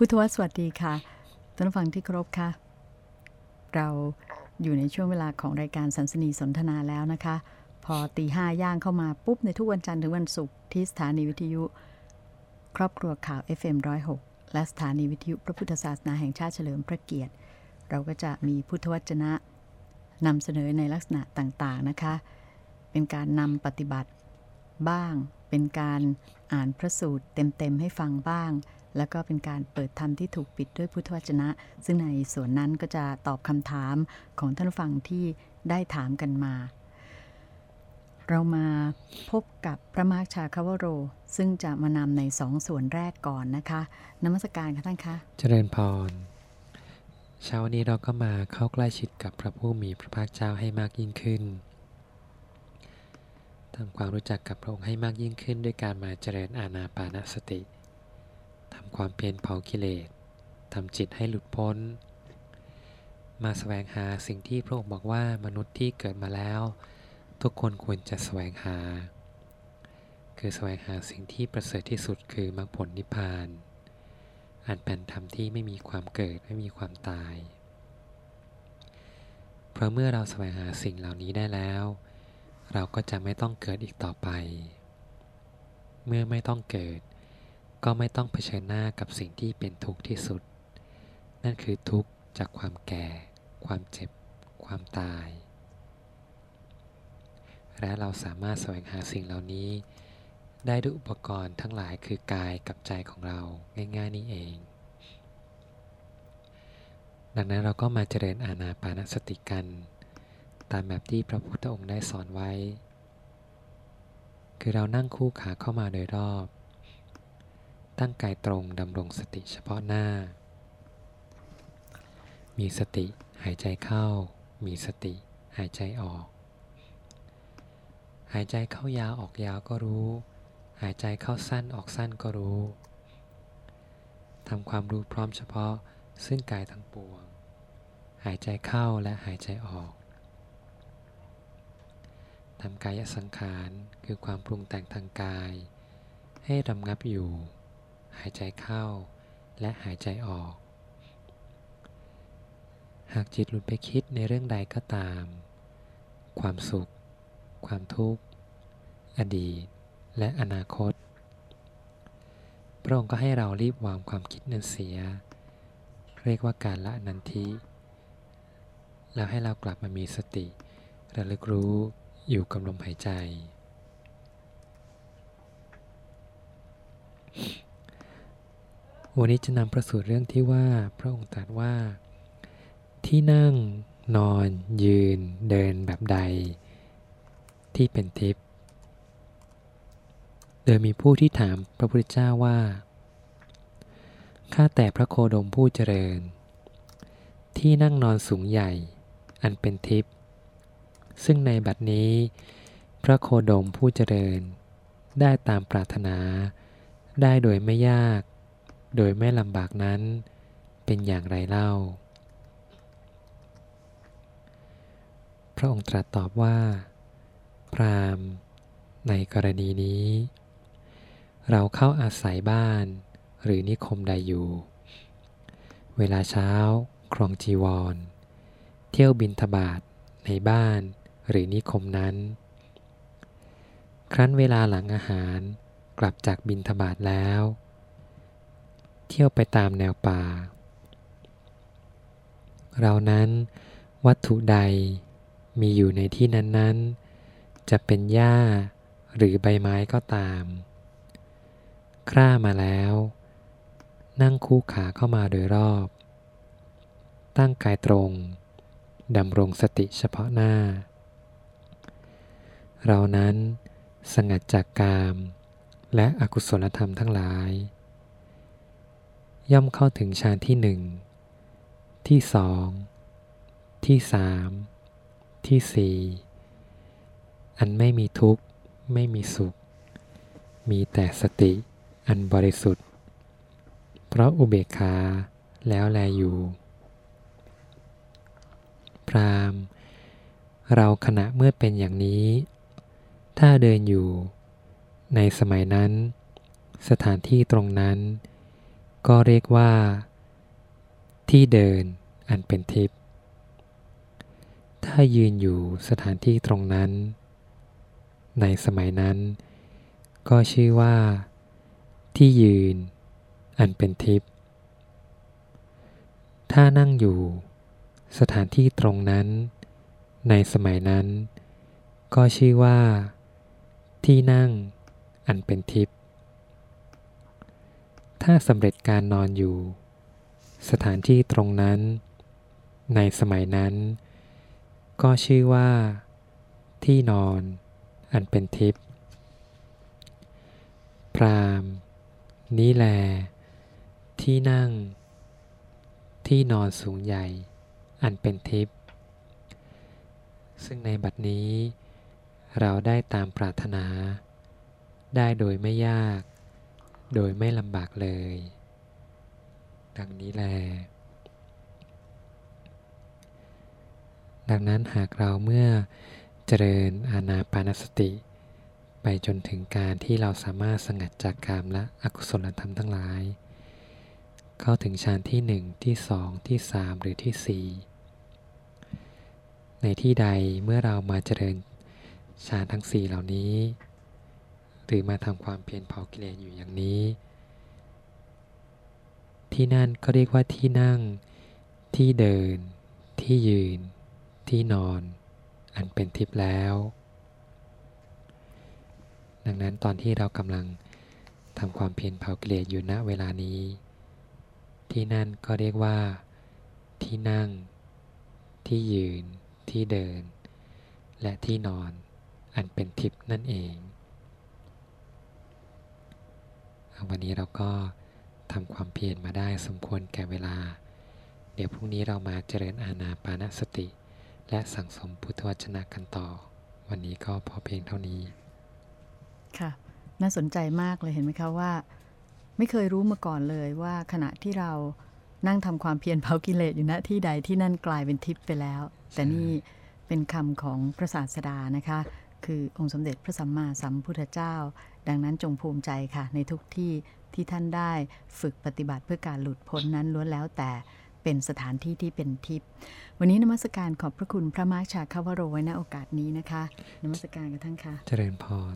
พุทธวสวัสดีค่ะท่านผู้ฟังที่เคารพค่ะ เราอยู่ในช่วงเวลาของรายการสันสนีสนทนาแล้วนะคะ พอตีห้าย่างเข้ามาปุ๊บในทุกวันจันทร์ถึงวันศุกร์ที่สถานีวิทยุ ครอบครัวข่าว FM106 และสถานีวิทยุพระพุทธศาสนาแห่งชาติเฉลิมพระเกียรติ เราก็จะมีพุทธวจนะนำเสนอในลักษณะต่างๆนะคะ เป็นการนำปฏิบัติบ้าง เป็นการอ่านพระสูตรเต็มๆให้ฟังบ้าง แล้วก็เป็นการเปิดธรรมที่ถูกปิดด้วยพุทธวจนะ ซึ่งในส่วนนั้นก็จะตอบคำถามของท่านฟังที่ได้ถามกันมา เรามาพบกับพระมาร์คชาคาวโร ซึ่งจะมานำในสองส่วนแรกก่อนนะคะนมัสการค่ะท่านคะ เจริญพรเช้าวันนี้เราก็มาเข้าใกล้ชิดกับพระผู้มีพระภาคเจ้าให้มากยิ่งขึ้นทำความรู้จักกับพระองค์ให้มากยิ่งขึ้น ด้วยการมาเจริญอาณาปานสติ ทำความเพียรเผากิเลสทำจิตให้หลุดพ้น มาสแสวงหาสิ่งที่พระองค์บอกว่ามนุษย์ที่เกิดมาแล้ว ทุกคนควรจะแสวงหา คือแสวงหาสิ่งที่ประเสริฐที่สุดคือมรรคผลนิพพานอันเป็นธรรมที่ไม่มีความเกิดไม่มีความตาย เพราะเมื่อเราแสวงหาสิ่งเหล่านี้ได้แล้ว เราก็จะไม่ต้องเกิดอีกต่อไป เมื่อไม่ต้องเกิด ก็ไม่ต้องเผชิญหน้ากับสิ่งที่เป็นทุกข์ที่สุด นั่นคือทุกข์จากความแก่ ความเจ็บ ความตาย และเราสามารถแสวงหาสิ่งเหล่านี้ ได้ด้วยอุปกรณ์ทั้งหลายคือกายกับใจของเราง่ายๆนี่เอง ดังนั้นเราก็มาเจริญอาณาปานสติกัน ตามแบบที่พระพุทธองค์ได้สอนไว้ คือเรานั่งคู่ขาเข้ามาโดยรอบ ตั้งกายตรงดำรงสติเฉพาะหน้า มีสติหายใจเข้า มีสติหายใจออก หายใจเข้ายาวออกยาวก็รู้ หายใจเข้าสั้นออกสั้นก็รู้ทำความรู้พร้อมเฉพาะซึ่งกายทั้งปวง หายใจเข้าและหายใจออกทำกายสังขารคือความปรุงแต่งทางกาย ให้รำงับอยู่ หายใจเข้า และหายใจออก หากจิตหลุดไปคิดในเรื่องใดก็ตาม ความสุข ความทุกข์ อดีต และอนาคต พระองค์ก็ให้เรารีบวางความคิดนั้นเสีย เรียกว่าการละนันทิ แล้วให้เรากลับมามีสติ ระลึกรู้อยู่กับลมหายใจ วันนี้จะนำประสูตรเรื่องที่ว่าพระองค์ตรัสว่า ที่นั่งนอนยืนเดินแบบใด ที่เป็นทิพย์โดยมีผู้ที่ถามพระพุทธเจ้าว่า ข้าแต่พระโคดมผู้เจริญ ที่นั่งนอนสูงใหญ่ อันเป็นทิพย์ซึ่งในบัดนี้ พระโคดมผู้เจริญ ได้ตามปรารถนา ได้โดยไม่ยาก โดยไม่ลำบากนั้นเป็นอย่างไรเล่า พระองค์ตรัสตอบว่า พรามในกรณีนี้ เราเข้าอาศัยบ้านหรือนิคมใดอยู่ เวลาเช้าครองจีวร เที่ยวบินทบาทในบ้านหรือนิคมนั้น ครั้นเวลาหลังอาหารกลับจากบินทบาทแล้ว เที่ยวไปตามแนวป่า เรานั้นวัตถุใดมีอยู่ในที่นั้นๆ จะเป็นหญ้าหรือใบไม้ก็ตาม คร่ามาแล้ว นั่งคู่ขาเข้ามาโดยรอบ ตั้งกายตรง ดำรงสติเฉพาะหน้า เรานั้นสงัดจากกาม และอกุศลธรรมทั้งหลาย ย่อมเข้าถึงฌานที่หนึ่งที่สองที่สามที่สี่อันไม่มีทุกข์ไม่มีสุข มีแต่สติอันบริสุทธิ์ เพราะอุเบกขาแล้วแลอยู่ พรามเราขณะเมื่อเป็นอย่างนี้ ถ้าเดินอยู่ ในสมัยนั้น สถานที่ตรงนั้น ก็เรียกว่า ที่เดินอันเป็นทิพย์ถ้ายืนอยู่สถานที่ตรงนั้น ในสมัยนั้น ก็ชื่อว่า ที่ยืน อันเป็นทิพย์ถ้านั่งอยู่สถานที่ตรงนั้น ในสมัยนั้น ก็ชื่อว่า ที่นั่งอันเป็นทิพย์ ถ้าสำเร็จการนอนอยู่ สถานที่ตรงนั้น ในสมัยนั้น ก็ชื่อว่า ที่นอน อันเป็นทิพย์พรามนี้แล ที่นั่ง ที่นอนสูงใหญ่ อันเป็นทิพย์ซึ่งในบัดนี้ เราได้ตามปรารถนา ได้โดยไม่ยาก โดยไม่ลำบากเลย ดังนี้แล ดังนั้นหากเราเมื่อเจริญอานาปานสติ ไปจนถึงการที่เราสามารถสงัดจากกามและอกุศลธรรมทั้งหลาย เข้าถึงฌานที่หนึ่งที่สองที่สามหรือที่สี่ในที่ใดเมื่อเรามาเจริญฌานทั้งสี่เหล่านี้ หรือมาทำความเพียรเผากิเลสอยู่อย่างนี้ ที่นั่นก็เรียกว่าที่นั่ง ที่เดิน ที่ยืน ที่นอน อันเป็นทิพย์แล้ว ดังนั้นตอนที่เรากำลังทำความเพียรเผากิเลสอยู่ณเวลานี้ ที่นั่นก็เรียกว่า ที่นั่ง ที่ยืน ที่เดิน และที่นอน อันเป็นทิพย์นั่นเอง วันนี้เราก็ทำความเพียรมาได้สมควรแก่เวลา เดี๋ยวพรุ่งนี้เรามาเจริญอาณาปานสติ และสั่งสมพุทธวจนะกันต่อ วันนี้ก็พอเพียงเท่านี้ ค่ะ น่าสนใจมากเลยเห็นไหมคะว่า ไม่เคยรู้มาก่อนเลยว่าขณะที่เรานั่งทำความเพียรเผากิเลสอยู่ณที่ใดที่นั่นกลายเป็นทิพย์ไปแล้ว แต่นี่เป็นคำของพระศาสดานะคะ คือองค์สมเด็จพระสัมมาสัมพุทธเจ้า ดังนั้นจงภูมิใจค่ะ ในทุกที่ที่ท่านได้ฝึกปฏิบัติเพื่อการหลุดพ้นนั้นล้วนแล้วแต่เป็นสถานที่ที่เป็นทิพย์วันนี้นมัสการขอบพระคุณพระมาร์ชาคาวโรไว้ณโอกาสนี้นะคะ นมัสการกับท่านค่ะ เจริญพร